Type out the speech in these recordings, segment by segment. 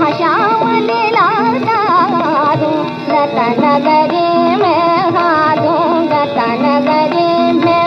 श्यामले लातारू रतन गरे में हारू रतन गरे में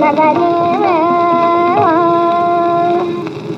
नगरी में